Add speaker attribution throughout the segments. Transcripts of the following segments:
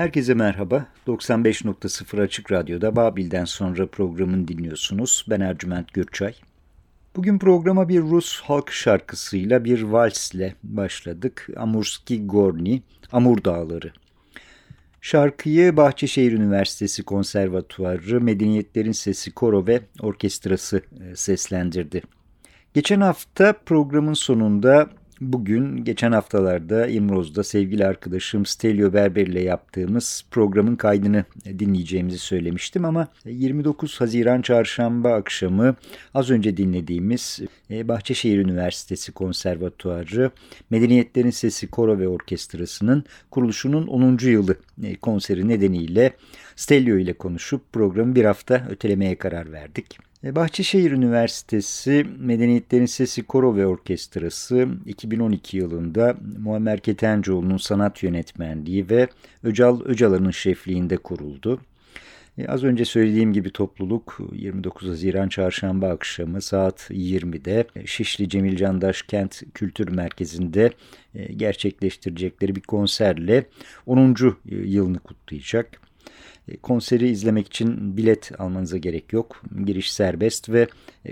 Speaker 1: Herkese merhaba. 95.0 Açık Radyo'da Babil'den sonra programın dinliyorsunuz. Ben Ercüment Gürçay. Bugün programa bir Rus halk şarkısıyla bir valsle başladık. Amurski Gorni, Amur Dağları. Şarkıyı Bahçeşehir Üniversitesi Konservatuarı Medeniyetlerin Sesi Koro ve Orkestrası e, seslendirdi. Geçen hafta programın sonunda Bugün geçen haftalarda İmroz'da sevgili arkadaşım Stelio Berber ile yaptığımız programın kaydını dinleyeceğimizi söylemiştim ama 29 Haziran Çarşamba akşamı az önce dinlediğimiz e, Bahçeşehir Üniversitesi Konservatuarı Medeniyetlerin Sesi Koro ve Orkestrası'nın kuruluşunun 10. yılı e, konseri nedeniyle Stelio ile konuşup programı bir hafta ötelemeye karar verdik. E, Bahçeşehir Üniversitesi Medeniyetlerin Sesi Koro ve Orkestrası 2012 yılında Muammer Ketencoğlu'nun sanat yönetmenliği ve Öcal Öcalan'ın şefliğinde kuruldu. E, az önce söylediğim gibi topluluk 29 Haziran Çarşamba akşamı saat 20'de Şişli Cemil Candaş Kent Kültür Merkezi'nde e, gerçekleştirecekleri bir konserle 10. yılını kutlayacak. E, konseri izlemek için bilet almanıza gerek yok. Giriş serbest ve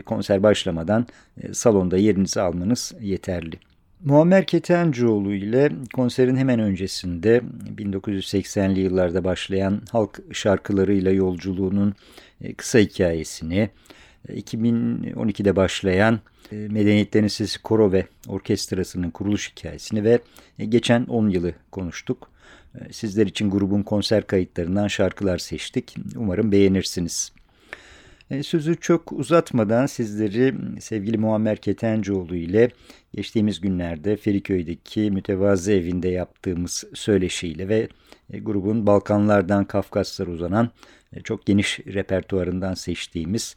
Speaker 1: konser başlamadan salonda yerinizi almanız yeterli. Muammer Ketencoğlu ile konserin hemen öncesinde 1980'li yıllarda başlayan halk şarkılarıyla yolculuğunun e, kısa hikayesini, 2012'de e, başlayan e, Medeniyetlerin Sesi Koro ve Orkestrası'nın kuruluş hikayesini ve geçen 10 yılı konuştuk. Sizler için grubun konser kayıtlarından şarkılar seçtik. Umarım beğenirsiniz. E, sözü çok uzatmadan sizleri sevgili Muammer Ketencoğlu ile geçtiğimiz günlerde Feriköy'deki mütevazı evinde yaptığımız söyleşiyle ve e, grubun Balkanlardan Kafkaslara uzanan e, çok geniş repertuarından seçtiğimiz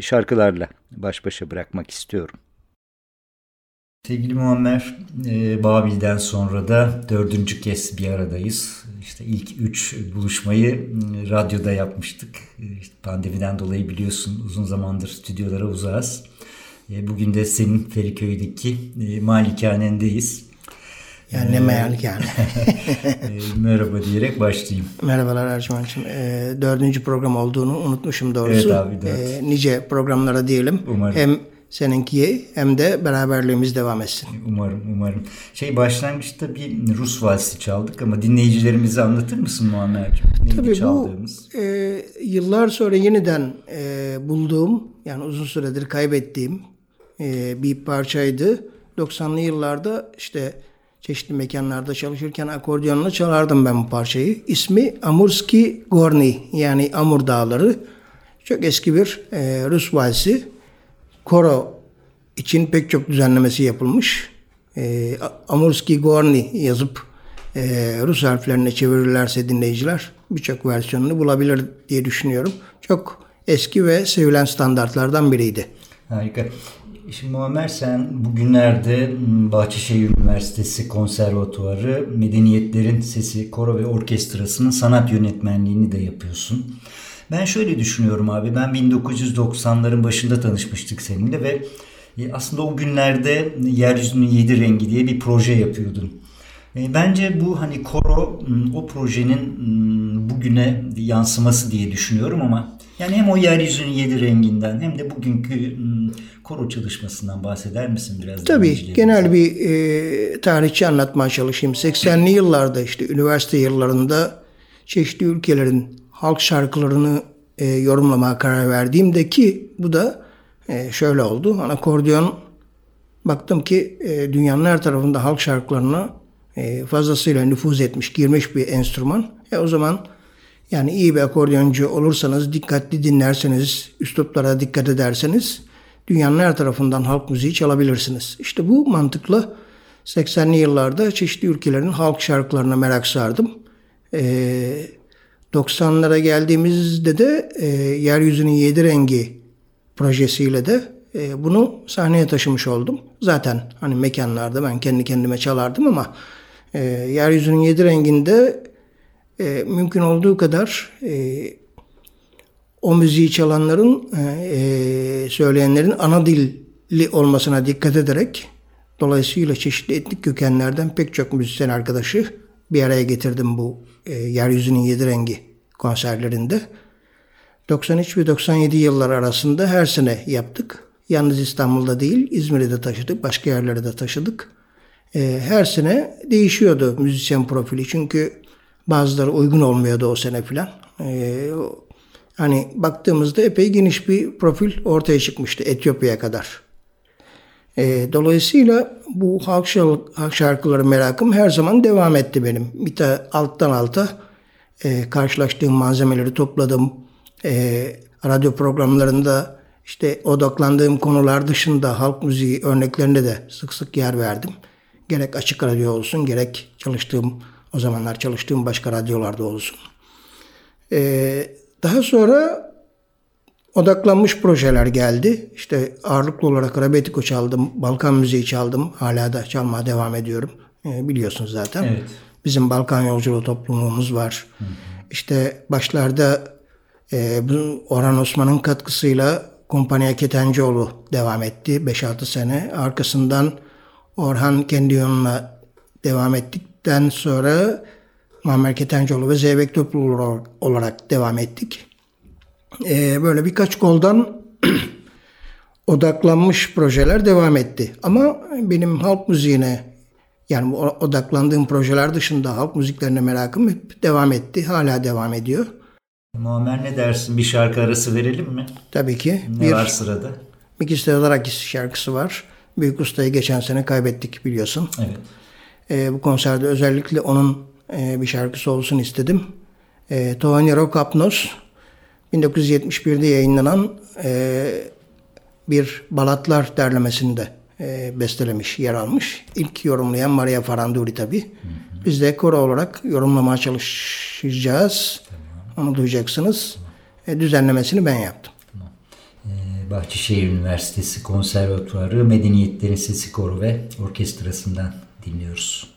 Speaker 1: şarkılarla baş başa bırakmak istiyorum. Sevgili Muammer, e, Babil'den sonra da dördüncü kez bir aradayız. İşte ilk üç buluşmayı e, radyoda yapmıştık. E, işte pandemiden dolayı biliyorsun uzun zamandır stüdyolara uzağız. E, bugün de senin Feriköy'deki e, malikanendeyiz.
Speaker 2: Yani ne malikane.
Speaker 1: e, merhaba diyerek başlayayım.
Speaker 2: Merhabalar Ercüment'ciğim. E, dördüncü program olduğunu unutmuşum doğrusu.
Speaker 1: Evet abi dört.
Speaker 2: E, nice programlara diyelim.
Speaker 1: Umarım.
Speaker 2: Hem seninki hem de beraberliğimiz devam etsin.
Speaker 1: Umarım, umarım. Şey başlangıçta bir Rus valsi çaldık ama dinleyicilerimize anlatır mısın Muammer'cim? Neydi
Speaker 2: Tabii
Speaker 1: çaldığımız?
Speaker 2: bu e, yıllar sonra yeniden e, bulduğum yani uzun süredir kaybettiğim e, bir parçaydı. 90'lı yıllarda işte çeşitli mekanlarda çalışırken akordeonla çalardım ben bu parçayı. İsmi Amurski Gorni yani Amur Dağları. Çok eski bir e, Rus valsi koro için pek çok düzenlemesi yapılmış. E, Amurski Gorni yazıp e, Rus harflerine çevirirlerse dinleyiciler birçok versiyonunu bulabilir diye düşünüyorum. Çok eski ve sevilen standartlardan biriydi.
Speaker 1: Harika. Şimdi Muammer sen bugünlerde Bahçeşehir Üniversitesi Konservatuarı Medeniyetlerin Sesi Koro ve Orkestrası'nın sanat yönetmenliğini de yapıyorsun. Ben şöyle düşünüyorum abi. Ben 1990'ların başında tanışmıştık seninle ve e, aslında o günlerde Yeryüzünün Yedi Rengi diye bir proje yapıyordun. E, bence bu hani koro o projenin bugüne yansıması diye düşünüyorum ama yani hem o yeryüzünün yedi renginden hem de bugünkü koro çalışmasından bahseder misin biraz?
Speaker 2: Tabii genel bir e, tarihçi anlatmaya çalışayım. 80'li yıllarda işte üniversite yıllarında çeşitli ülkelerin halk şarkılarını e, yorumlamaya karar verdiğimde ki bu da e, şöyle oldu. Akordeon baktım ki e, dünyanın her tarafında halk şarkılarına e, fazlasıyla nüfuz etmiş, girmiş bir enstrüman. E, o zaman yani iyi bir akordeoncu olursanız, dikkatli dinlerseniz, üsluplara dikkat ederseniz dünyanın her tarafından halk müziği çalabilirsiniz. İşte bu mantıkla 80'li yıllarda çeşitli ülkelerin halk şarkılarına merak sardım. Eee 90'lara geldiğimizde de e, Yeryüzünün Yedi Rengi projesiyle de e, bunu sahneye taşımış oldum. Zaten hani mekanlarda ben kendi kendime çalardım ama e, Yeryüzünün Yedi Rengi'nde e, mümkün olduğu kadar e, o müziği çalanların, e, söyleyenlerin ana dilli olmasına dikkat ederek dolayısıyla çeşitli etnik kökenlerden pek çok müzisyen arkadaşı bir araya getirdim bu e, Yeryüzünün Yedi Rengi konserlerinde. 93 ve 97 yıllar arasında her sene yaptık. Yalnız İstanbul'da değil, İzmir'de de taşıdık, başka yerlere de taşıdık. E, her sene değişiyordu müzisyen profili çünkü bazıları uygun olmuyordu o sene filan. E, hani baktığımızda epey geniş bir profil ortaya çıkmıştı Etiyopya'ya kadar. E, dolayısıyla bu halk, halk şarkıları merakım her zaman devam etti benim. Bir de alttan alta e, karşılaştığım malzemeleri topladım. E, radyo programlarında işte odaklandığım konular dışında halk müziği örneklerinde de sık sık yer verdim. Gerek açık radyo olsun gerek çalıştığım o zamanlar çalıştığım başka radyolarda olsun. E, daha sonra odaklanmış projeler geldi. İşte ağırlıklı olarak Rebetiko çaldım, Balkan müziği çaldım. Hala da çalmaya devam ediyorum. E, biliyorsunuz zaten. Evet. Bizim Balkan yolculuğu topluluğumuz var. Hı hı. İşte başlarda E, bu Orhan Osman'ın katkısıyla Kumpanya Ketencoğlu devam etti 5-6 sene. Arkasından Orhan kendi yoluna devam ettikten sonra Muammer Ketencoğlu ve Zeybek Topluluğu olarak devam ettik. E, böyle birkaç koldan odaklanmış projeler devam etti. Ama benim halk müziğine yani odaklandığım projeler dışında halk müziklerine merakım hep devam etti. Hala devam ediyor.
Speaker 1: Muammer ne dersin? Bir şarkı arası verelim mi?
Speaker 2: Tabii ki.
Speaker 1: Ne
Speaker 2: bir,
Speaker 1: var sırada?
Speaker 2: Mikis Theodorakis şarkısı var. Büyük ustayı geçen sene kaybettik biliyorsun.
Speaker 1: Evet.
Speaker 2: E, bu konserde özellikle onun e, bir şarkısı olsun istedim. E, Tohanero Kapnos 1971'de yayınlanan e, bir balatlar derlemesinde e, bestelemiş, yer almış. İlk yorumlayan Maria Faranduri tabii. Biz de koro olarak yorumlamaya çalışacağız. Tamam. Onu duyacaksınız. E, düzenlemesini ben yaptım.
Speaker 1: Ee, Bahçeşehir Üniversitesi Konservatuarı Medeniyetlerin Sesi Koro ve Orkestrası'ndan dinliyoruz.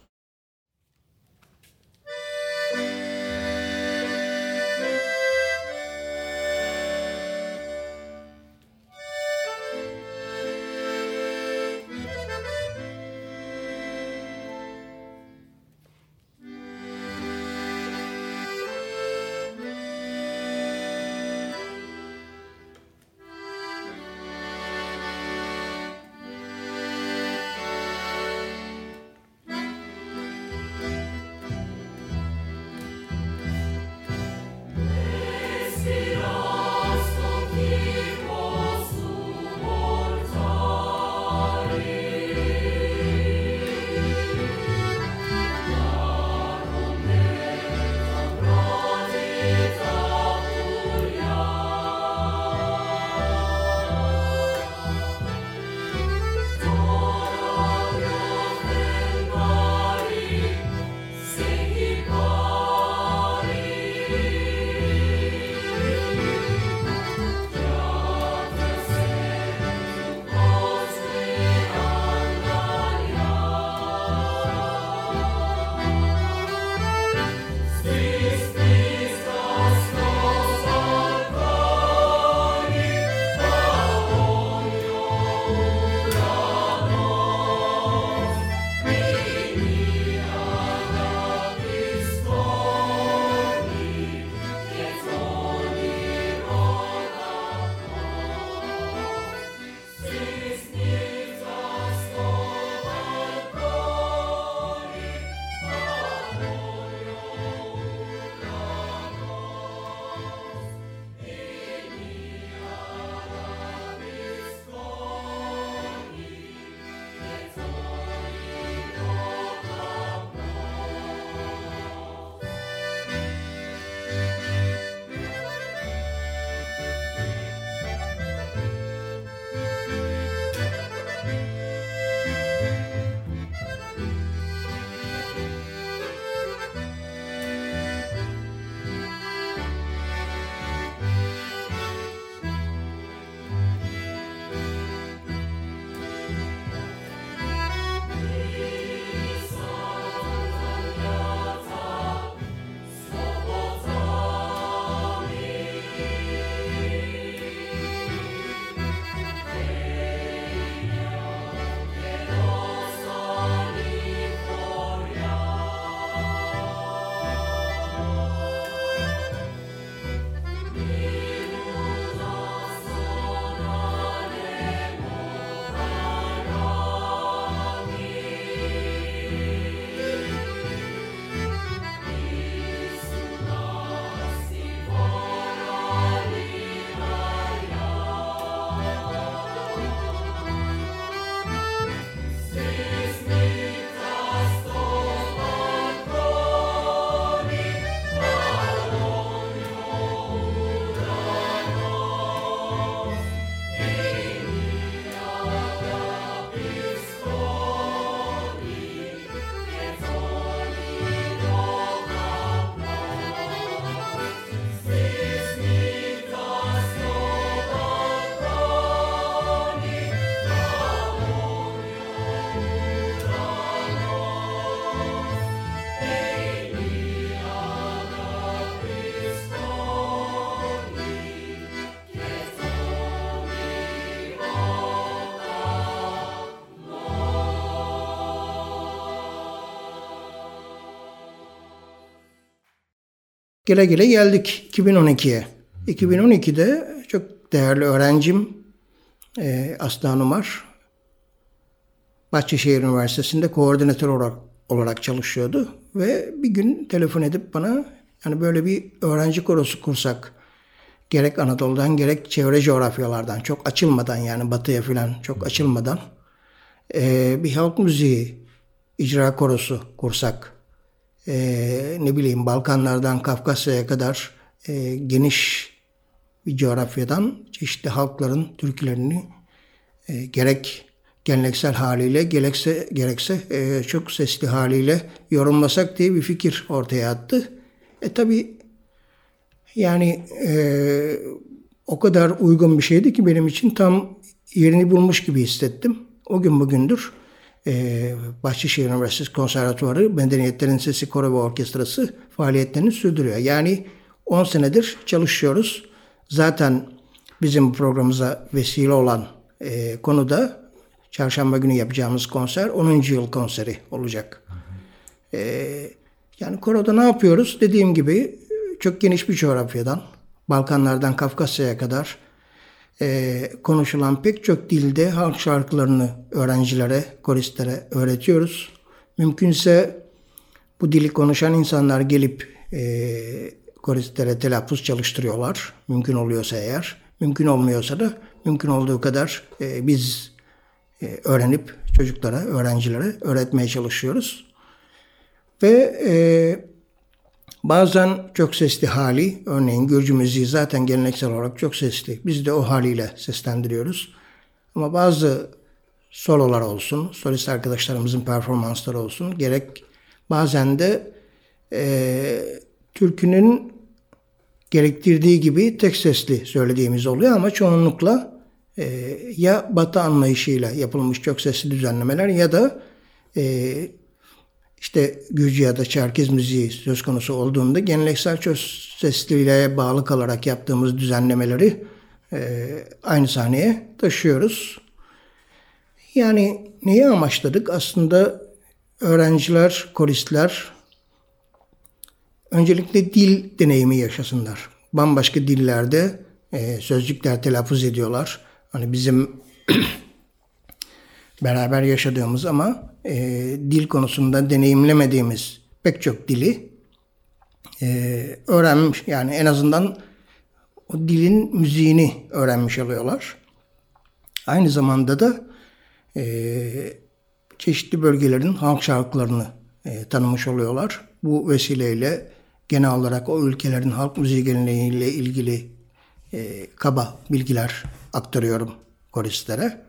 Speaker 2: Gele gele geldik 2012'ye. 2012'de çok değerli öğrencim e, Aslı Hanım var. Bahçeşehir Üniversitesi'nde koordinatör olarak, olarak çalışıyordu. Ve bir gün telefon edip bana yani böyle bir öğrenci korosu kursak gerek Anadolu'dan gerek çevre coğrafyalardan çok açılmadan yani batıya falan çok açılmadan e, bir halk müziği icra korosu kursak e, ne bileyim Balkanlardan Kafkasya'ya kadar e, geniş bir coğrafyadan çeşitli halkların türkülerini e, gerek geleneksel haliyle gerekse gerekse e, çok sesli haliyle yorumlasak diye bir fikir ortaya attı. E tabi yani e, o kadar uygun bir şeydi ki benim için tam yerini bulmuş gibi hissettim. O gün bugündür e, Bahçeşehir Üniversitesi Konservatuvarı Medeniyetlerin Sesi Koro ve Orkestrası faaliyetlerini sürdürüyor. Yani 10 senedir çalışıyoruz. Zaten bizim programımıza vesile olan e, konuda çarşamba günü yapacağımız konser 10. yıl konseri olacak. E, yani koroda ne yapıyoruz? Dediğim gibi çok geniş bir coğrafyadan, Balkanlardan Kafkasya'ya kadar e, konuşulan pek çok dilde halk şarkılarını öğrencilere, koristlere öğretiyoruz. Mümkünse bu dili konuşan insanlar gelip e, koristlere telaffuz çalıştırıyorlar. Mümkün oluyorsa eğer. Mümkün olmuyorsa da mümkün olduğu kadar e, biz e, öğrenip çocuklara, öğrencilere öğretmeye çalışıyoruz. Ve e, bazen çok sesli hali, örneğin Gürcü müziği zaten geleneksel olarak çok sesli. Biz de o haliyle seslendiriyoruz. Ama bazı sololar olsun, solist arkadaşlarımızın performansları olsun, gerek bazen de e, türkünün gerektirdiği gibi tek sesli söylediğimiz oluyor ama çoğunlukla e, ya batı anlayışıyla yapılmış çok sesli düzenlemeler ya da e, işte Gürcü ya da Çerkez müziği söz konusu olduğunda geleneksel çok sesliliğe bağlı kalarak yaptığımız düzenlemeleri e, aynı sahneye taşıyoruz. Yani neyi amaçladık? Aslında öğrenciler, koristler öncelikle dil deneyimi yaşasınlar. Bambaşka dillerde e, sözcükler telaffuz ediyorlar. Hani bizim beraber yaşadığımız ama e, dil konusunda deneyimlemediğimiz pek çok dili e, öğrenmiş. Yani en azından o dilin müziğini öğrenmiş oluyorlar. Aynı zamanda da e, çeşitli bölgelerin halk şarkılarını e, tanımış oluyorlar. Bu vesileyle genel olarak o ülkelerin halk müziği geleneğiyle ilgili e, kaba bilgiler aktarıyorum koristlere.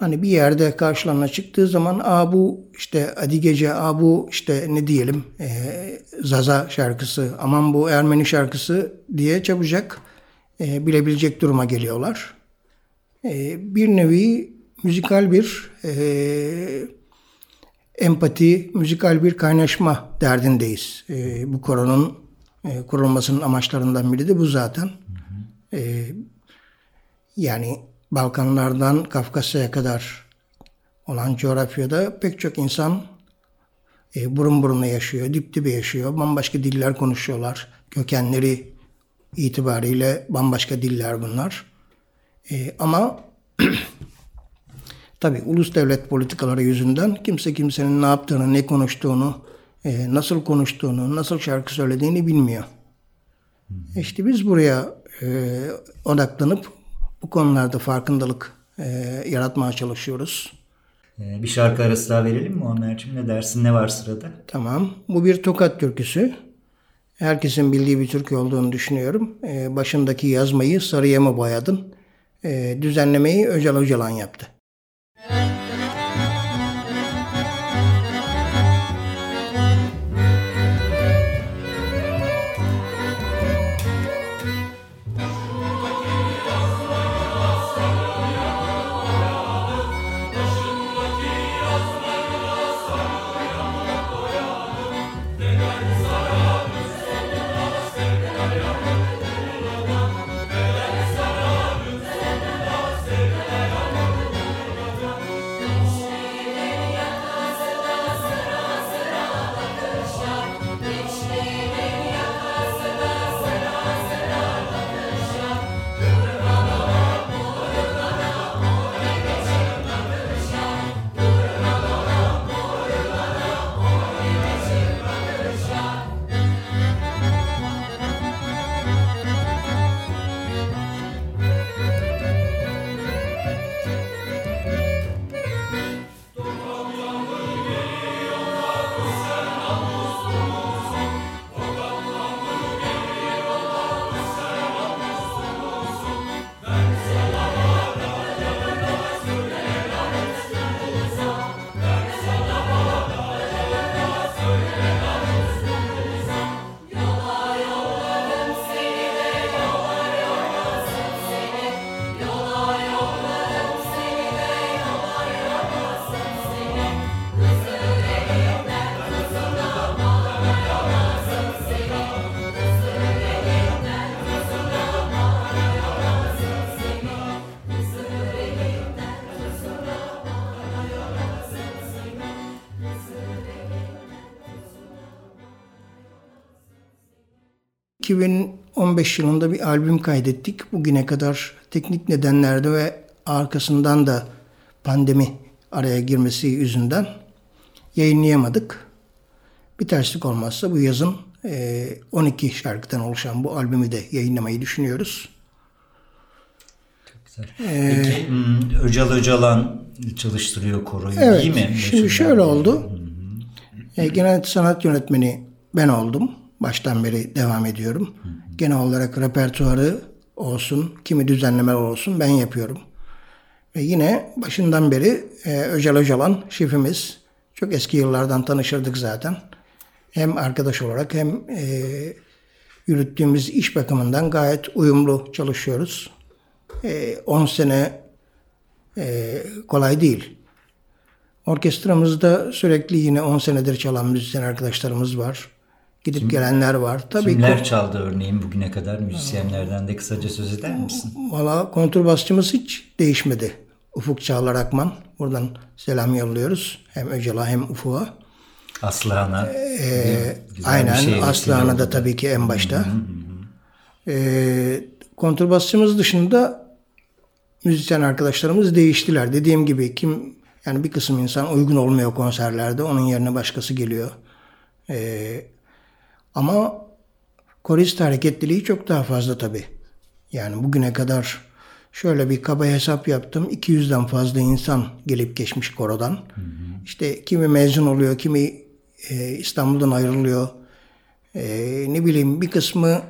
Speaker 2: Hani bir yerde karşılarına çıktığı zaman a bu işte Adi Gece, a bu işte ne diyelim e, Zaza şarkısı, aman bu Ermeni şarkısı diye çabucak e, bilebilecek duruma geliyorlar. E, bir nevi müzikal bir e, empati, müzikal bir kaynaşma derdindeyiz. E, bu koronun e, kurulmasının amaçlarından biri de bu zaten. E, yani Balkanlardan Kafkasya'ya kadar olan coğrafyada pek çok insan e, burun buruna yaşıyor, dip dibe yaşıyor, bambaşka diller konuşuyorlar. Kökenleri itibariyle bambaşka diller bunlar. E, ama tabi ulus devlet politikaları yüzünden kimse kimsenin ne yaptığını, ne konuştuğunu, e, nasıl konuştuğunu, nasıl şarkı söylediğini bilmiyor. İşte biz buraya e, odaklanıp bu konularda farkındalık e, yaratmaya çalışıyoruz.
Speaker 1: E, bir şarkı arası daha verelim mi Onlarcığım? Ne dersin? Ne var sırada?
Speaker 2: Tamam. Bu bir tokat türküsü. Herkesin bildiği bir türkü olduğunu düşünüyorum. E, başındaki yazmayı sarıya mı boyadın? E, düzenlemeyi Öcal Öcalan yaptı. 2015 yılında bir albüm kaydettik. Bugüne kadar teknik nedenlerde ve arkasından da pandemi araya girmesi yüzünden yayınlayamadık. Bir terslik olmazsa bu yazın 12 e, şarkıdan oluşan bu albümü de yayınlamayı düşünüyoruz.
Speaker 1: Çok güzel. Ee, Peki Öcal Öcalan çalıştırıyor koroyu evet, değil mi?
Speaker 2: Şimdi şöyle oldu. Hı hı. Genel sanat yönetmeni ben oldum. Baştan beri devam ediyorum. Genel olarak repertuarı olsun, kimi düzenlemeler olsun ben yapıyorum. Ve yine başından beri e, Öcal Öcalan şefimiz. Çok eski yıllardan tanışırdık zaten. Hem arkadaş olarak hem e, yürüttüğümüz iş bakımından gayet uyumlu çalışıyoruz. 10 e, sene e, kolay değil. Orkestramızda sürekli yine 10 senedir çalan müzisyen arkadaşlarımız var. Gidip Kim, gelenler var.
Speaker 1: Tabii kimler çaldı örneğin bugüne kadar müzisyenlerden de kısaca söz eder misin?
Speaker 2: Valla kontrbasçımız hiç değişmedi. Ufuk Çağlar Akman. Buradan selam yolluyoruz. Hem Öcal'a hem Ufuk'a.
Speaker 1: Aslıhan'a.
Speaker 2: Ee, aynen şey Aslıhan'a da tabii ki en başta. Hı hı hı. Ee, kontrbasçımız dışında müzisyen arkadaşlarımız değiştiler. Dediğim gibi kim yani bir kısım insan uygun olmuyor konserlerde. Onun yerine başkası geliyor. Ee, ama korist hareketliliği çok daha fazla tabii. Yani bugüne kadar şöyle bir kaba hesap yaptım. 200'den fazla insan gelip geçmiş korodan. Hı hı. İşte kimi mezun oluyor, kimi e, İstanbul'dan ayrılıyor. E, ne bileyim bir kısmı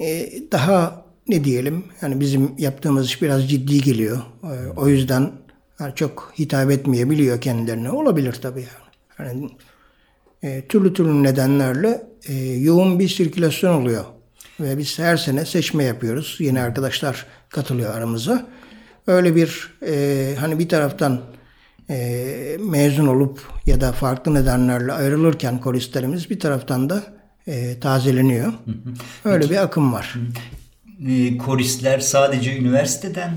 Speaker 2: e, daha ne diyelim yani bizim yaptığımız iş biraz ciddi geliyor. E, o yüzden yani çok hitap etmeyebiliyor kendilerine. Olabilir tabii yani. yani e, türlü türlü nedenlerle e, yoğun bir sirkülasyon oluyor. Ve biz her sene seçme yapıyoruz. Yeni arkadaşlar katılıyor aramıza. Öyle bir e, hani bir taraftan e, mezun olup ya da farklı nedenlerle ayrılırken koristlerimiz bir taraftan da e, tazeleniyor. Öyle Peki, bir akım var.
Speaker 1: E, koristler sadece üniversiteden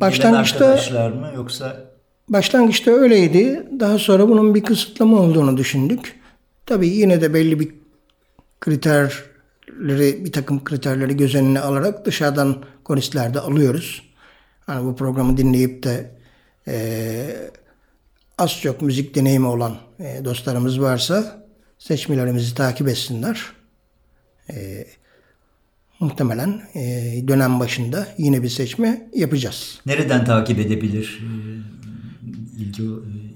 Speaker 1: başlangıçta arkadaşlar mı yoksa
Speaker 2: Başlangıçta öyleydi. Daha sonra bunun bir kısıtlama olduğunu düşündük. Tabii yine de belli bir kriterleri, bir takım kriterleri göz önüne alarak dışarıdan koristler de alıyoruz. Hani bu programı dinleyip de e, az çok müzik deneyimi olan e, dostlarımız varsa seçmelerimizi takip etsinler. E, muhtemelen e, dönem başında yine bir seçme yapacağız.
Speaker 1: Nereden takip edebilir ilgi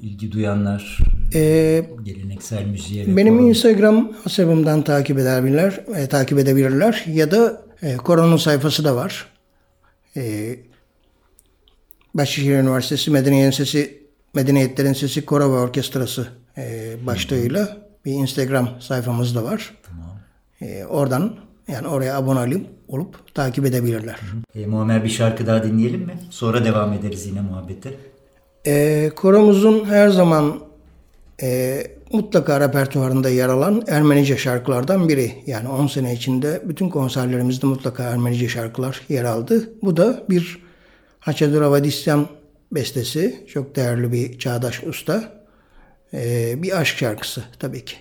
Speaker 1: ilgi duyanlar ee, geleneksel müziğe?
Speaker 2: Benim koron... Instagram hesabımdan takip edebilirler, e, takip edebilirler ya da e, Koron'un sayfası da var. E, Başşehir Üniversitesi Medeniyet Sesi Medeniyetlerin Sesi Koro ve Orkestrası e, başlığıyla bir Instagram sayfamız da var. Tamam. E, oradan yani oraya abone olup, olup takip edebilirler.
Speaker 1: E, Muammer bir şarkı daha dinleyelim mi? Sonra devam ederiz yine muhabbete.
Speaker 2: E, koromuzun her zaman e, mutlaka repertuarında yer alan Ermenice şarkılardan biri. Yani 10 sene içinde bütün konserlerimizde mutlaka Ermenice şarkılar yer aldı. Bu da bir Haçadur Avadisyan bestesi. Çok değerli bir çağdaş usta. E, bir aşk şarkısı tabii ki.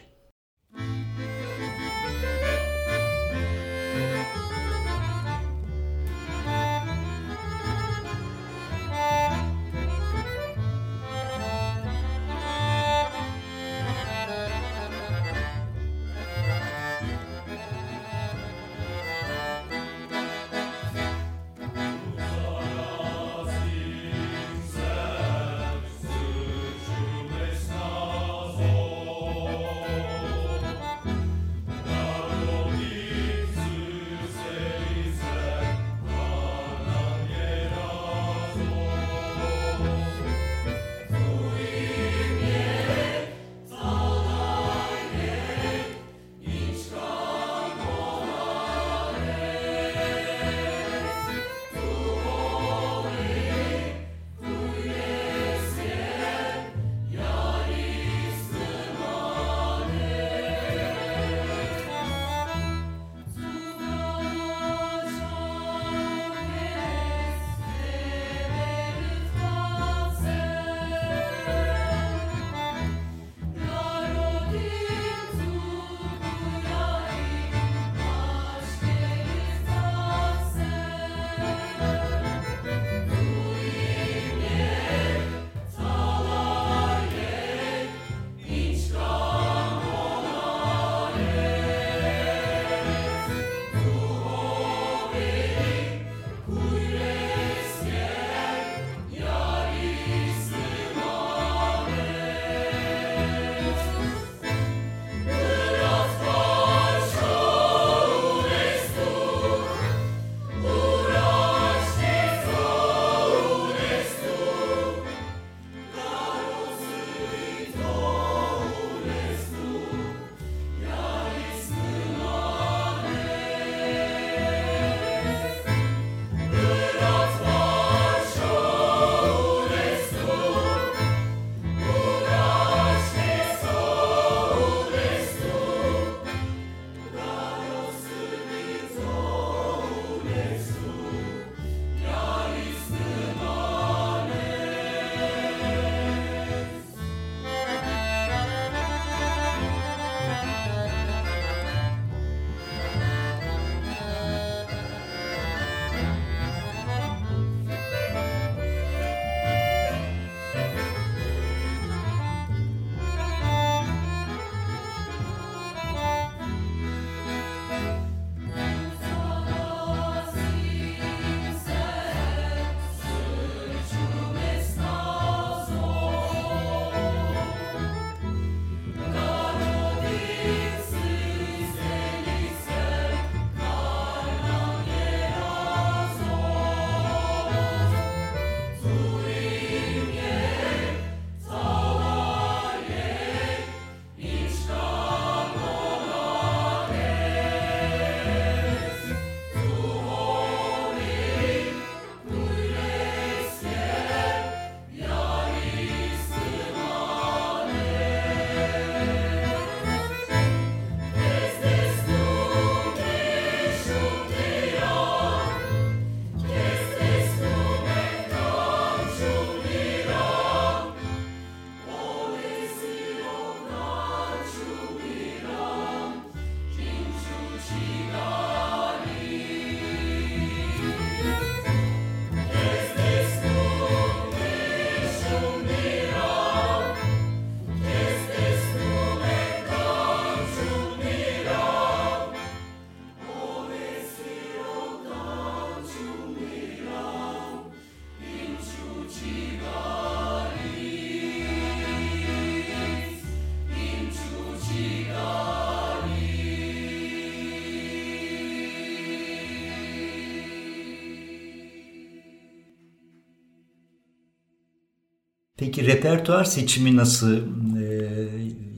Speaker 1: Peki repertuar seçimi nasıl e,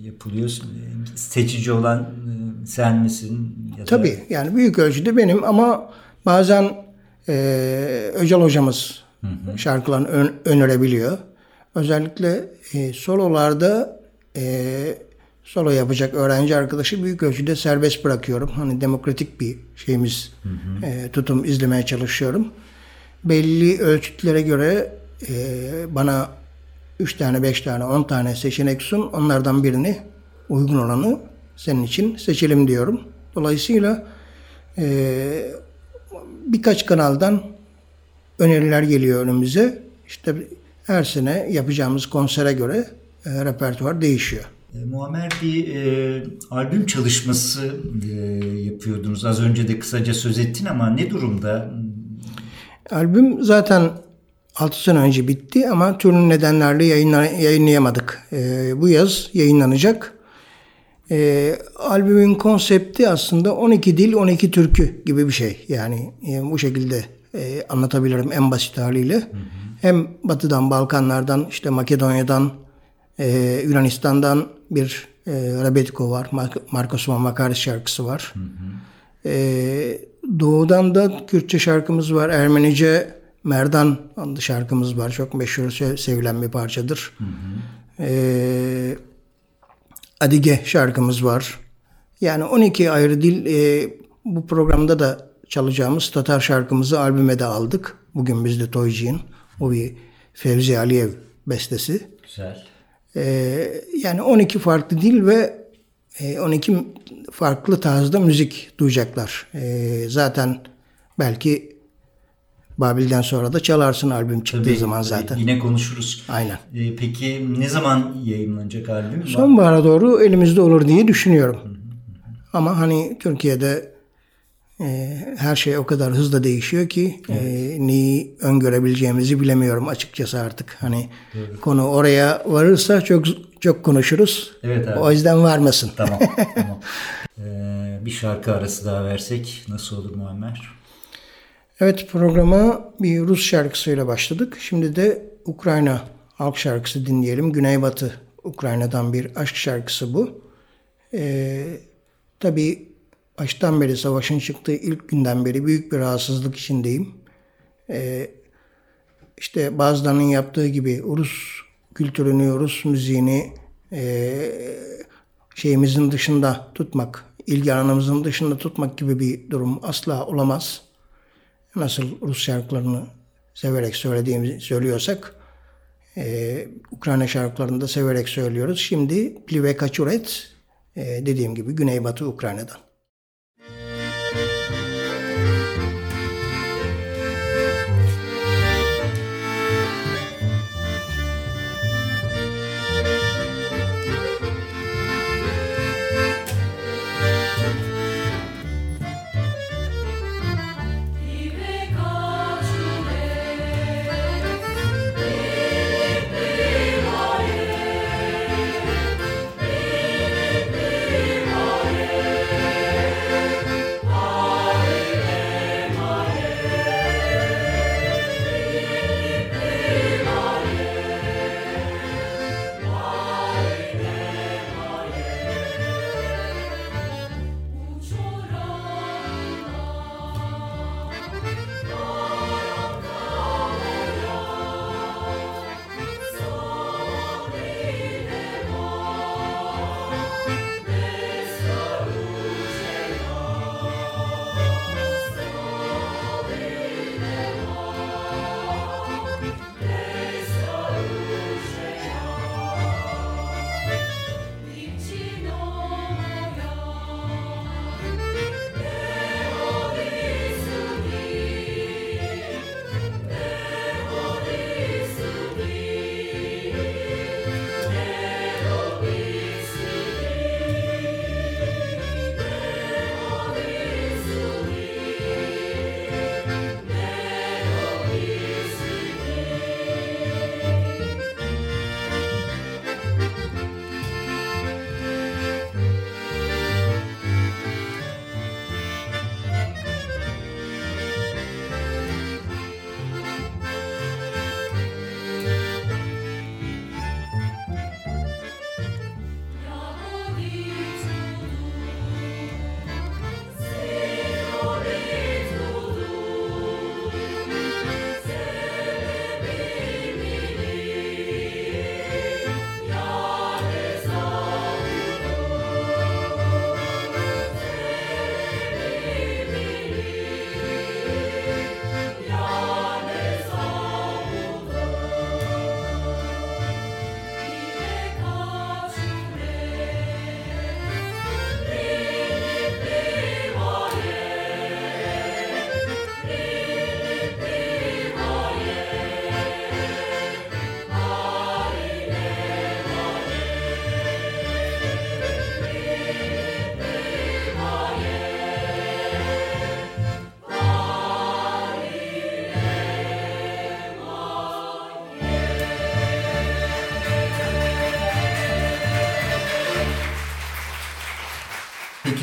Speaker 1: yapılıyor? Seçici olan e, sen misin?
Speaker 2: Ya da... Tabii yani büyük ölçüde benim ama bazen e, Öcal hocamız hı hı. şarkılarını ön, önerebiliyor. Özellikle e, sololarda e, solo yapacak öğrenci arkadaşı büyük ölçüde serbest bırakıyorum. Hani demokratik bir şeyimiz hı hı. E, tutum izlemeye çalışıyorum. Belli ölçütlere göre e, bana 3 tane, 5 tane, 10 tane seçenek sun. Onlardan birini uygun olanı senin için seçelim diyorum. Dolayısıyla e, birkaç kanaldan öneriler geliyor önümüze. İşte her sene yapacağımız konsere göre e, repertuar değişiyor.
Speaker 1: E, Muammer bir e, albüm çalışması e, yapıyordunuz. Az önce de kısaca söz ettin ama ne durumda?
Speaker 2: Albüm zaten 6 sene önce bitti ama türlü nedenlerle yayınlayamadık. E, bu yaz yayınlanacak. E, albümün konsepti aslında 12 dil 12 türkü gibi bir şey. Yani e, bu şekilde e, anlatabilirim en basit haliyle. Hı hı. Hem Batı'dan, Balkanlardan, işte Makedonya'dan, e, Yunanistan'dan bir e, Rebetiko var. Marcos Mamakaris şarkısı var. Hı hı. E, doğudan da Kürtçe şarkımız var. Ermenice Merdan adlı şarkımız var. Çok meşhur, sevilen bir parçadır. Hı hı. E, Adige şarkımız var. Yani 12 ayrı dil e, bu programda da çalacağımız Tatar şarkımızı albüme de aldık. Bugün bizde Toyci'nin. O bir Fevzi Aliyev bestesi.
Speaker 1: Güzel.
Speaker 2: Ee, yani 12 farklı dil ve 12 e, farklı tarzda müzik duyacaklar. Ee, zaten belki Babil'den sonra da çalarsın albüm çıktığı tabii, zaman zaten.
Speaker 1: Yine konuşuruz.
Speaker 2: Aynen.
Speaker 1: Ee, peki ne zaman yayınlanacak albüm?
Speaker 2: Sonbahara doğru elimizde olur diye düşünüyorum. Hı hı. Ama hani Türkiye'de e, her şey o kadar hızlı değişiyor ki e, evet. e, neyi öngörebileceğimizi bilemiyorum açıkçası artık. Hani evet. konu oraya varırsa çok çok konuşuruz. Evet abi. O yüzden varmasın.
Speaker 1: Tamam. tamam. Ee, bir şarkı arası daha versek nasıl olur Muammer?
Speaker 2: Evet programa bir Rus şarkısıyla başladık. Şimdi de Ukrayna halk şarkısı dinleyelim. Güneybatı Ukrayna'dan bir aşk şarkısı bu. Ee, tabii baştan beri savaşın çıktığı ilk günden beri büyük bir rahatsızlık içindeyim. Ee, işte bazılarının yaptığı gibi Rus kültürünü, Rus müziğini e, şeyimizin dışında tutmak, ilgi alanımızın dışında tutmak gibi bir durum asla olamaz. Nasıl Rus şarkılarını severek söylediğimizi söylüyorsak, e, Ukrayna şarkılarını da severek söylüyoruz. Şimdi Plive Kaçuret, e, dediğim gibi Güneybatı Ukrayna'dan.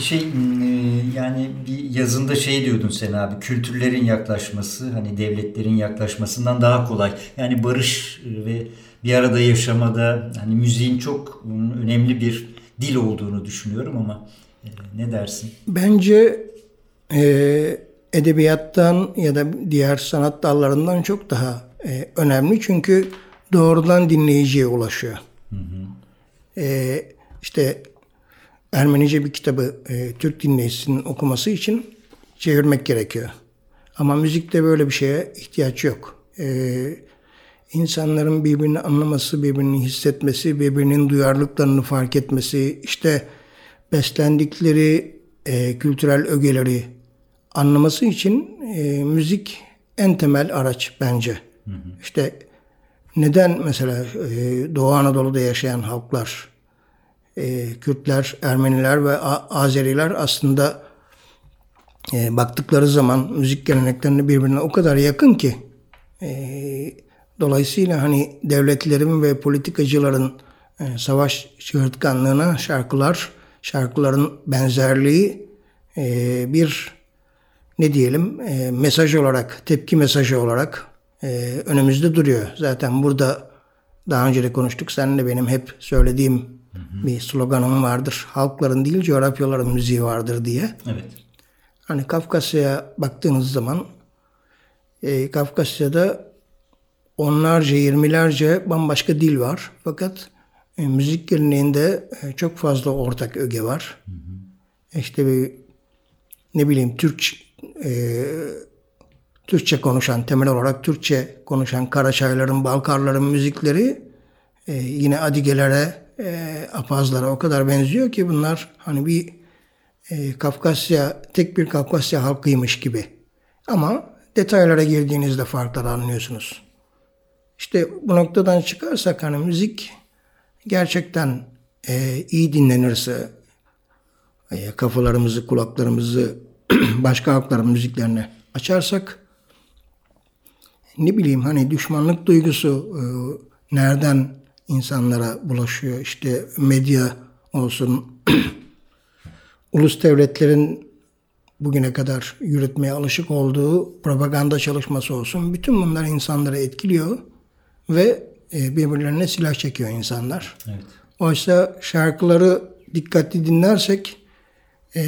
Speaker 1: Şey yani bir yazında şey diyordun sen abi kültürlerin yaklaşması hani devletlerin yaklaşmasından daha kolay. Yani barış ve bir arada yaşamada hani müziğin çok önemli bir dil olduğunu düşünüyorum ama ne dersin?
Speaker 2: Bence e, edebiyattan ya da diğer sanat dallarından çok daha e, önemli çünkü doğrudan dinleyiciye ulaşıyor. Hı hı. E, işte Ermenice bir kitabı e, Türk dinleyicisinin okuması için çevirmek gerekiyor. Ama müzikte böyle bir şeye ihtiyaç yok. E, insanların birbirini anlaması, birbirini hissetmesi, birbirinin duyarlılıklarını fark etmesi, işte beslendikleri e, kültürel ögeleri anlaması için e, müzik en temel araç bence. Hı hı. İşte neden mesela e, Doğu Anadolu'da yaşayan halklar, e, Kürtler, Ermeniler ve Azeriler aslında e, baktıkları zaman müzik geleneklerine birbirine o kadar yakın ki e, dolayısıyla hani devletlerin ve politikacıların savaş çığırtkanlığına şarkılar, şarkıların benzerliği bir ne diyelim mesaj olarak, tepki mesajı olarak önümüzde duruyor. Zaten burada daha önce de konuştuk. Seninle benim hep söylediğim hı hı. bir sloganım vardır. Halkların değil coğrafyaların müziği vardır diye.
Speaker 1: Evet.
Speaker 2: Hani Kafkasya'ya baktığınız zaman e, Kafkasya'da onlarca, yirmilerce bambaşka dil var. Fakat e, müzik geleneğinde e, çok fazla ortak öge var. Hı hı. İşte bir ne bileyim Türk e, Türkçe konuşan, temel olarak Türkçe konuşan Karaçayların, Balkarların müzikleri e, yine Adigelere, e, Apazlara o kadar benziyor ki bunlar hani bir e, Kafkasya, tek bir Kafkasya halkıymış gibi. Ama detaylara girdiğinizde farkları anlıyorsunuz. İşte bu noktadan çıkarsak hani müzik gerçekten e, iyi dinlenirse e, kafalarımızı, kulaklarımızı başka halkların müziklerine açarsak ne bileyim hani düşmanlık duygusu e, nereden insanlara bulaşıyor? İşte medya olsun, ulus devletlerin bugüne kadar yürütmeye alışık olduğu propaganda çalışması olsun. Bütün bunlar insanları etkiliyor ve e, birbirlerine silah çekiyor insanlar. Evet. Oysa şarkıları dikkatli dinlersek e,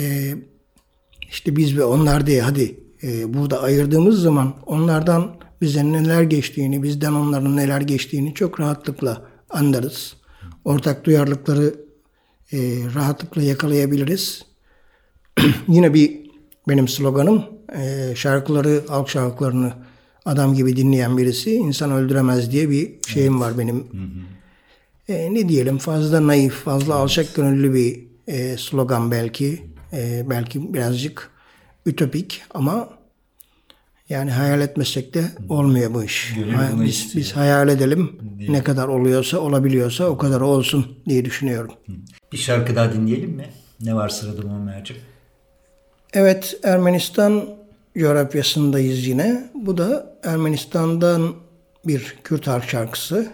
Speaker 2: işte biz ve onlar diye hadi e, burada ayırdığımız zaman onlardan bize neler geçtiğini, bizden onların neler geçtiğini çok rahatlıkla anlarız. Ortak duyarlılıkları e, rahatlıkla yakalayabiliriz. Yine bir benim sloganım e, şarkıları, halk şarkılarını adam gibi dinleyen birisi insan öldüremez diye bir şeyim var benim. E, ne diyelim fazla naif, fazla alçak gönüllü bir e, slogan belki. E, belki birazcık ütopik ama yani hayal etmesek de olmuyor bu iş. Hay- biz, biz hayal edelim. Değil. Ne kadar oluyorsa, olabiliyorsa o kadar olsun diye düşünüyorum.
Speaker 1: Bir şarkı daha dinleyelim mi? Ne var sırada Muammer'cim?
Speaker 2: Evet, Ermenistan coğrafyasındayız yine. Bu da Ermenistan'dan bir Kürt halk şarkısı.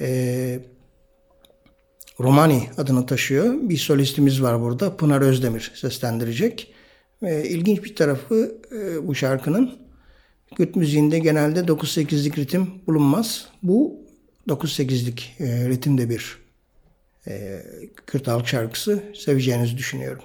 Speaker 2: Ee, Romani adını taşıyor. Bir solistimiz var burada. Pınar Özdemir seslendirecek. E, ilginç bir tarafı e, bu şarkının Kürt müziğinde genelde 9-8'lik ritim bulunmaz. Bu 9-8'lik e, ritimde bir e, Kürt halk şarkısı seveceğinizi düşünüyorum.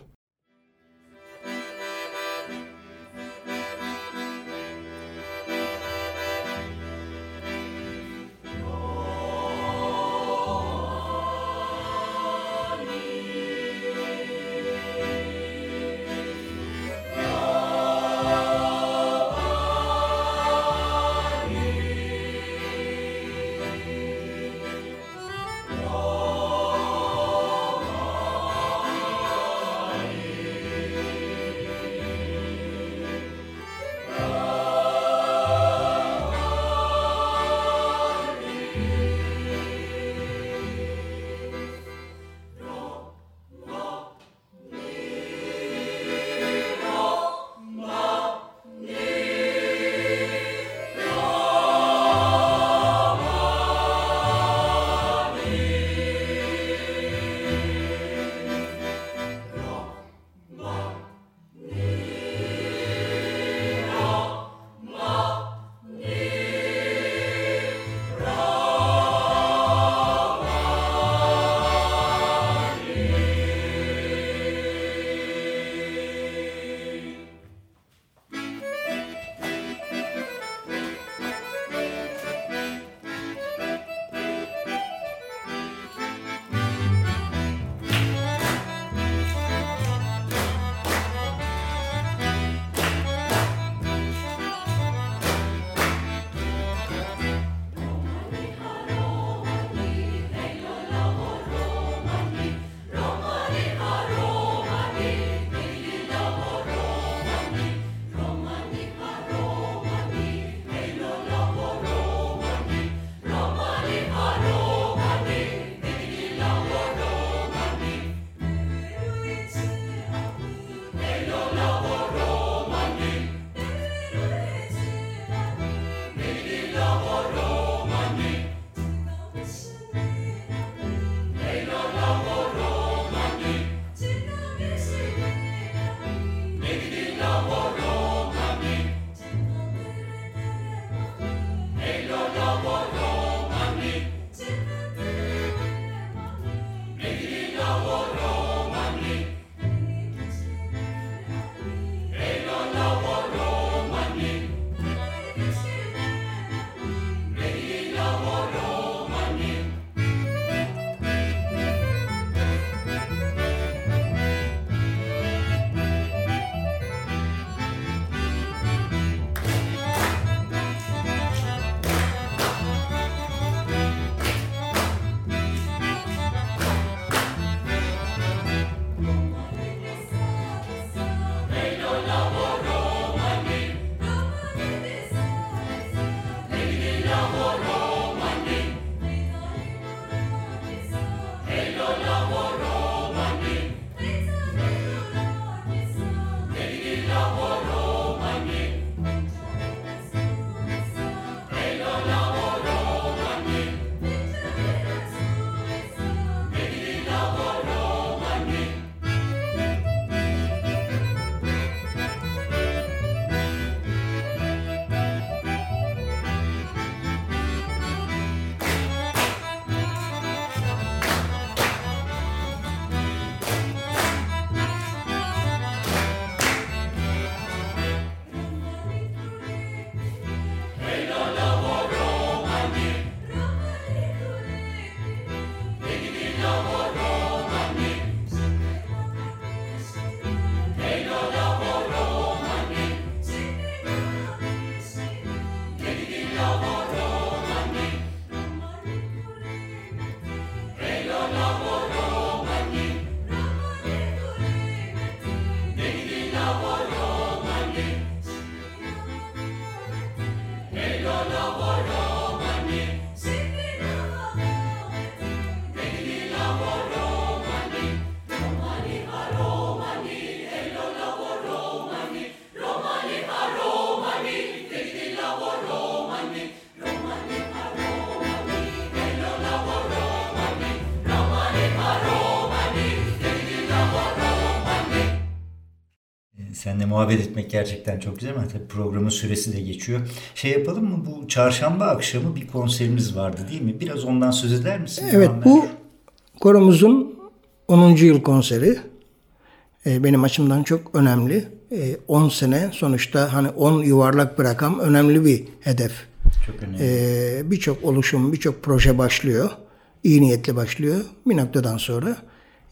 Speaker 1: Muhabbet etmek gerçekten çok güzel ama tabii programın süresi de geçiyor. Şey yapalım mı bu çarşamba akşamı bir konserimiz vardı değil mi? Biraz ondan söz eder misin?
Speaker 2: Evet bu koromuzun 10. yıl konseri. E, benim açımdan çok önemli. E, 10 sene sonuçta hani 10 yuvarlak bir rakam önemli bir hedef.
Speaker 1: Çok önemli.
Speaker 2: E, birçok oluşum, birçok proje başlıyor. İyi niyetli başlıyor. Bir noktadan sonra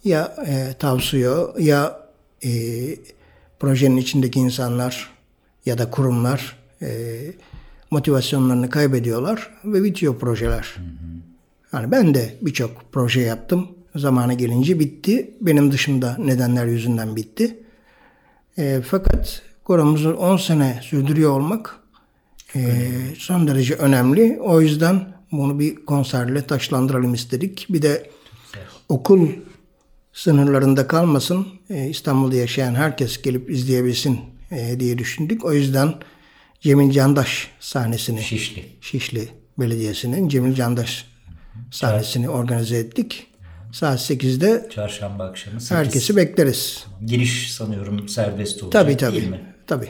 Speaker 2: ya e, tavsiyor ya e, projenin içindeki insanlar ya da kurumlar e, motivasyonlarını kaybediyorlar ve bitiyor projeler. Yani ben de birçok proje yaptım. Zamanı gelince bitti. Benim dışında nedenler yüzünden bitti. E, fakat korumuzu 10 sene sürdürüyor olmak e, son derece önemli. O yüzden bunu bir konserle taşlandıralım istedik. Bir de okul sınırlarında kalmasın. e, İstanbul'da yaşayan herkes gelip izleyebilsin e, diye düşündük. O yüzden Cemil Candaş sahnesini
Speaker 1: Şişli.
Speaker 2: Şişli Belediyesi'nin Cemil Candaş sahnesini organize ettik. Saat 8'de
Speaker 1: Çarşamba akşamı. sekiz.
Speaker 2: herkesi bekleriz.
Speaker 1: Giriş sanıyorum serbest olacak
Speaker 2: Tabii
Speaker 1: değil
Speaker 2: tabii.
Speaker 1: mi?
Speaker 2: Tabii.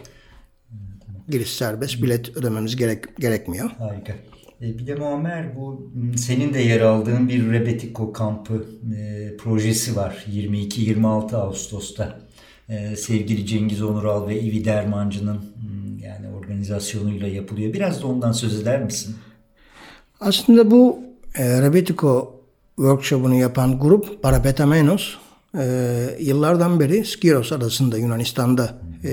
Speaker 2: Giriş serbest. Bilet ödememiz gerek, gerekmiyor.
Speaker 1: Harika. E, Bir de Muammer bu senin de yer aldığın bir Rebetiko kampı e, projesi var 22-26 Ağustos'ta. E, sevgili Cengiz Onural ve İvi Dermancı'nın yani organizasyonuyla yapılıyor. Biraz da ondan söz eder misin?
Speaker 2: Aslında bu e, Rebetiko workshop'unu yapan grup Parapetamenos e, yıllardan beri Skiros adasında Yunanistan'da e,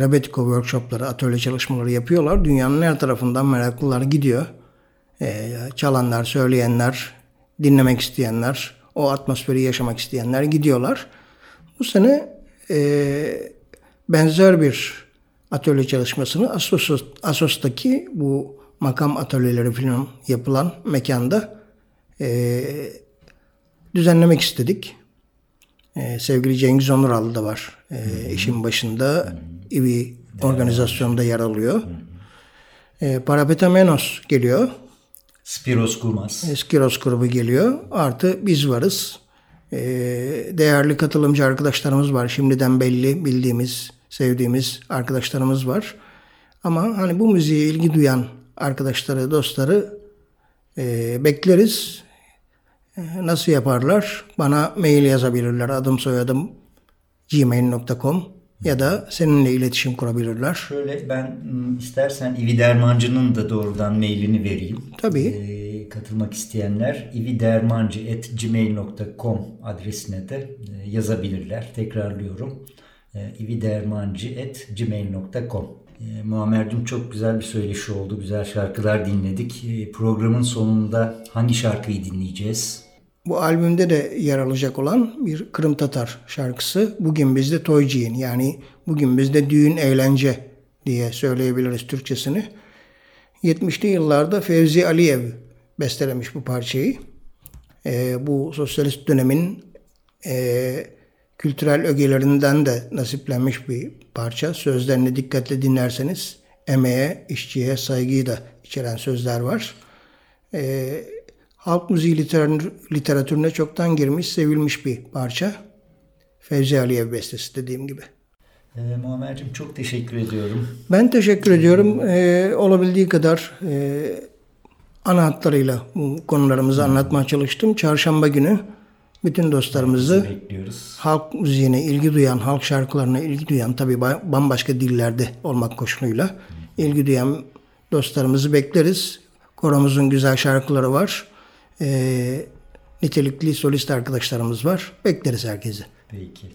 Speaker 2: Rebetiko workshopları, atölye çalışmaları yapıyorlar. Dünyanın her tarafından meraklılar gidiyor. E, çalanlar, söyleyenler, dinlemek isteyenler, o atmosferi yaşamak isteyenler gidiyorlar. Bu sene e, benzer bir atölye çalışmasını Assos, Assos'taki bu makam atölyeleri falan yapılan mekanda e, düzenlemek istedik. E, sevgili Cengiz Onural da var e, işin başında. İvi organizasyonda yer alıyor. E, Parapetamenos geliyor.
Speaker 1: Spiros Kumas.
Speaker 2: Eskiros grubu geliyor. Artı biz varız. Ee, değerli katılımcı arkadaşlarımız var. Şimdiden belli bildiğimiz, sevdiğimiz arkadaşlarımız var. Ama hani bu müziğe ilgi duyan arkadaşları, dostları e, bekleriz. E, nasıl yaparlar? Bana mail yazabilirler. Adım soyadım gmail.com ya da seninle iletişim kurabilirler.
Speaker 1: Şöyle ben m, istersen İvi Dermancı'nın da doğrudan mailini vereyim.
Speaker 2: Tabii.
Speaker 1: Ee, katılmak isteyenler ividermancı.gmail.com adresine de e, yazabilirler. Tekrarlıyorum. E, ividermancı.gmail.com e, Muammer'cim çok güzel bir söyleşi oldu. Güzel şarkılar dinledik. E, programın sonunda hangi şarkıyı dinleyeceğiz?
Speaker 2: Bu albümde de yer alacak olan bir Kırım Tatar şarkısı. Bugün bizde Toyciğin yani bugün bizde düğün eğlence diye söyleyebiliriz Türkçesini. 70'li yıllarda Fevzi Aliyev bestelemiş bu parçayı. Ee, bu sosyalist dönemin e, kültürel ögelerinden de nasiplenmiş bir parça. Sözlerini dikkatle dinlerseniz emeğe, işçiye saygıyı da içeren sözler var. Ee, halk müziği literatür, literatürüne çoktan girmiş, sevilmiş bir parça. Fevzi Aliyev bestesi dediğim gibi.
Speaker 1: E, Muammer'cim çok teşekkür ediyorum.
Speaker 2: Ben teşekkür ediyorum. Ee, olabildiği kadar e, ana hatlarıyla bu konularımızı anlatmaya çalıştım. Çarşamba günü bütün dostlarımızı
Speaker 1: Bekliyoruz.
Speaker 2: halk müziğine ilgi duyan, halk şarkılarına ilgi duyan, tabii ba- bambaşka dillerde olmak koşuluyla ilgi duyan dostlarımızı bekleriz. Koromuzun güzel şarkıları var. Ee, nitelikli solist arkadaşlarımız var. Bekleriz herkesi.
Speaker 1: Peki.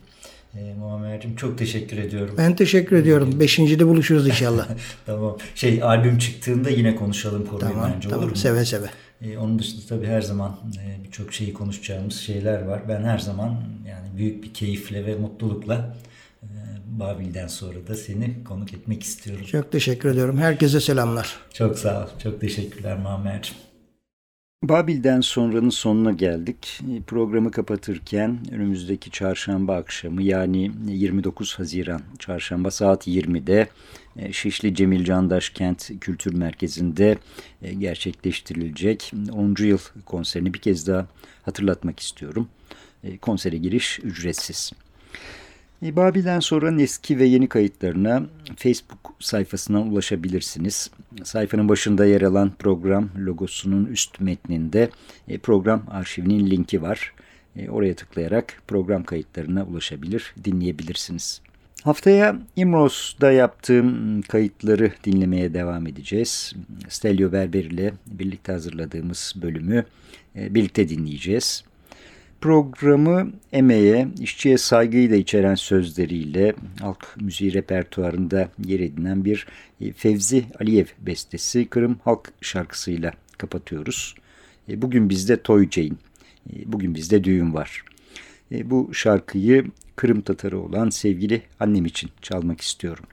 Speaker 1: E, Muammer'cim çok teşekkür ediyorum.
Speaker 2: Ben teşekkür ediyorum. Beşincide buluşuruz inşallah.
Speaker 1: Tamam. Şey albüm çıktığında yine konuşalım konuyu
Speaker 2: tamam,
Speaker 1: bence olur
Speaker 2: tamam.
Speaker 1: mu?
Speaker 2: Seve seve.
Speaker 1: Ee, onun dışında tabii her zaman e, birçok şeyi konuşacağımız şeyler var. Ben her zaman yani büyük bir keyifle ve mutlulukla e, Babil'den sonra da seni konuk etmek istiyorum.
Speaker 2: Çok teşekkür ediyorum. Herkese selamlar.
Speaker 1: Çok sağ ol. Çok teşekkürler Muammer'cim.
Speaker 3: Babil'den sonranın sonuna geldik. Programı kapatırken önümüzdeki çarşamba akşamı yani 29 Haziran çarşamba saat 20'de e, Şişli Cemil Candaş Kent Kültür Merkezi'nde e, gerçekleştirilecek 10. yıl konserini bir kez daha hatırlatmak istiyorum. E, konsere giriş ücretsiz.
Speaker 1: E, Babil'den sonra eski ve yeni kayıtlarına Facebook sayfasından ulaşabilirsiniz. Sayfanın başında yer alan program logosunun üst metninde e, program arşivinin linki var. E, oraya tıklayarak program kayıtlarına ulaşabilir, dinleyebilirsiniz. Haftaya İmros'da yaptığım kayıtları dinlemeye devam edeceğiz. Stelio Berber ile birlikte hazırladığımız bölümü birlikte dinleyeceğiz. Programı emeğe, işçiye saygıyı da içeren sözleriyle halk müziği repertuarında yer edinen bir e, Fevzi Aliyev bestesi Kırım Halk şarkısıyla kapatıyoruz. E, bugün bizde toy chain, e, bugün bizde düğün var. Bu şarkıyı Kırım Tatarı olan sevgili annem için çalmak istiyorum.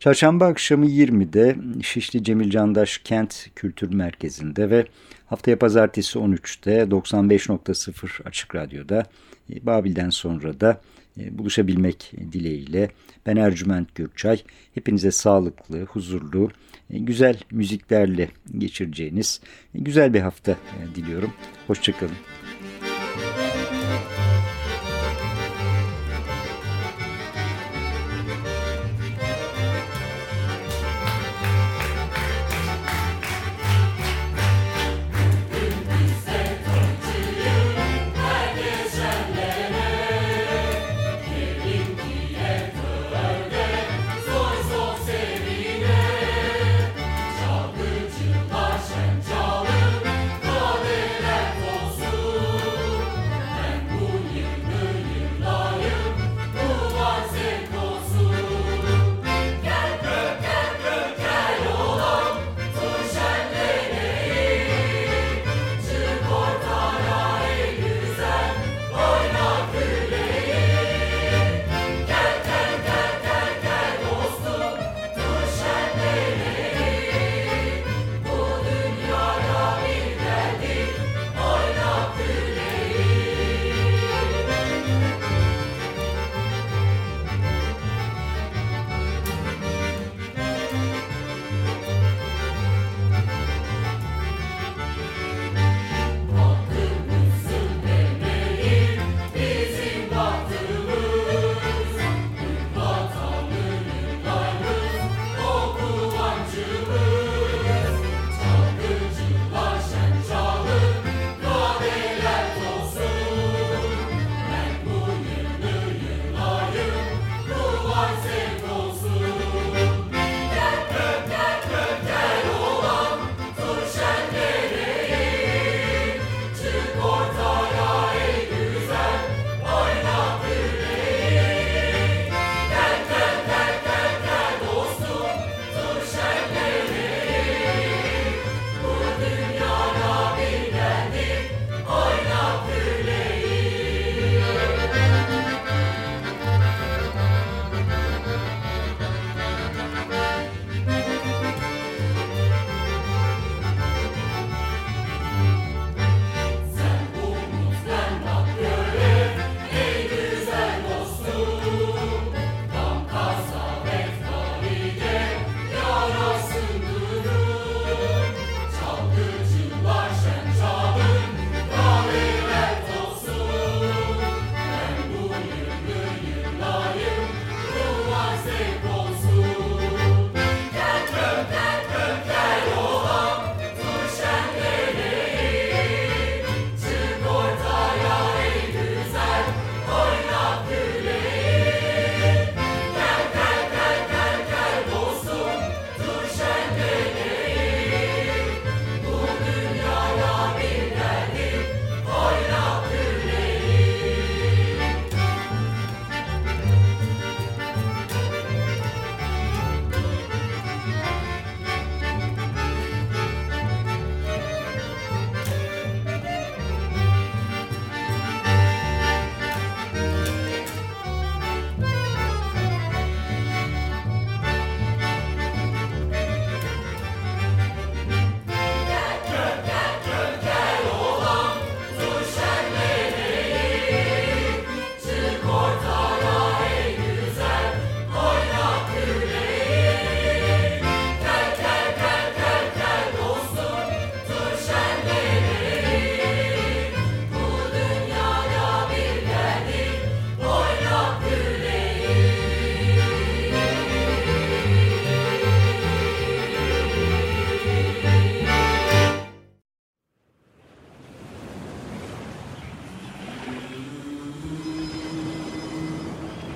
Speaker 1: Çarşamba akşamı 20'de Şişli Cemil Candaş Kent Kültür Merkezi'nde ve haftaya pazartesi 13'te 95.0 Açık Radyo'da e, Babil'den sonra da e, buluşabilmek dileğiyle ben Ercüment Gürçay. Hepinize sağlıklı, huzurlu, e, güzel müziklerle geçireceğiniz güzel bir hafta diliyorum. Hoşçakalın.